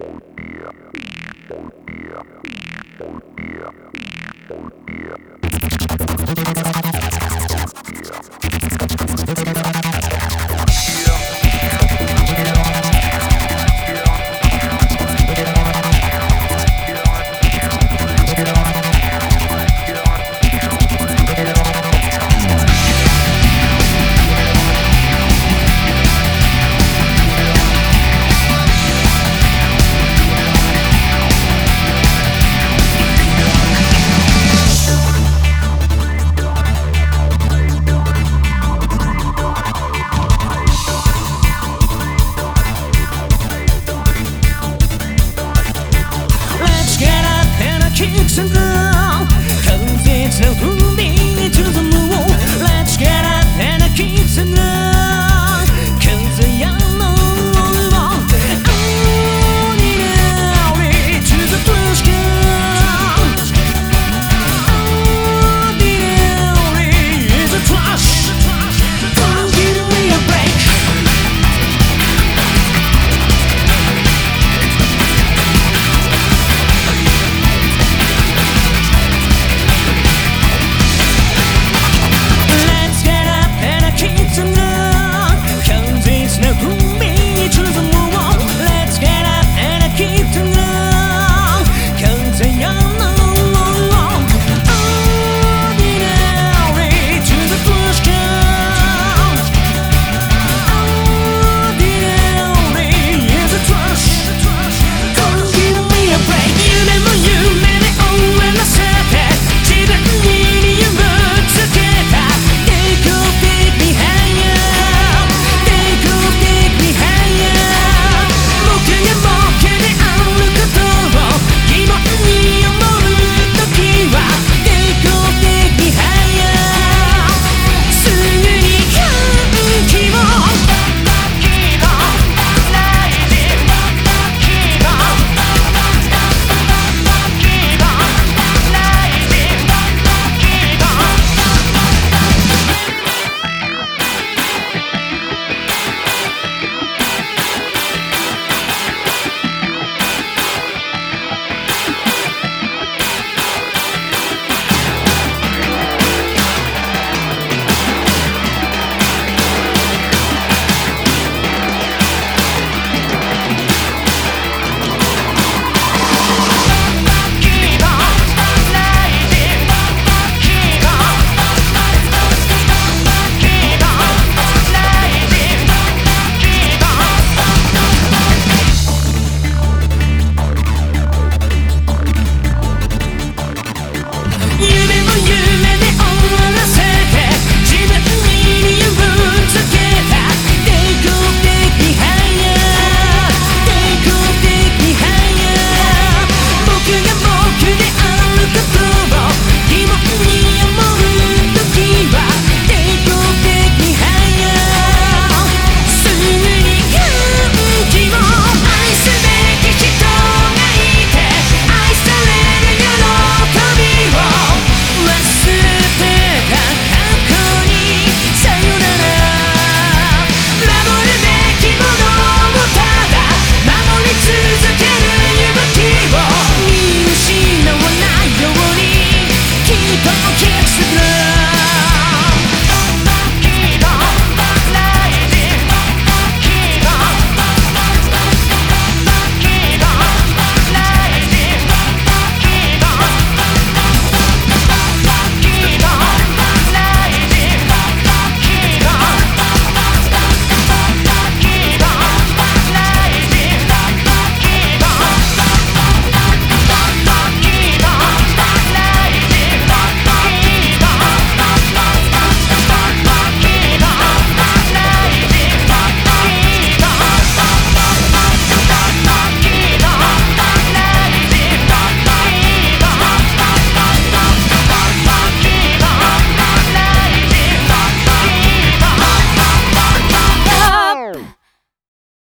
Yeah. Sempre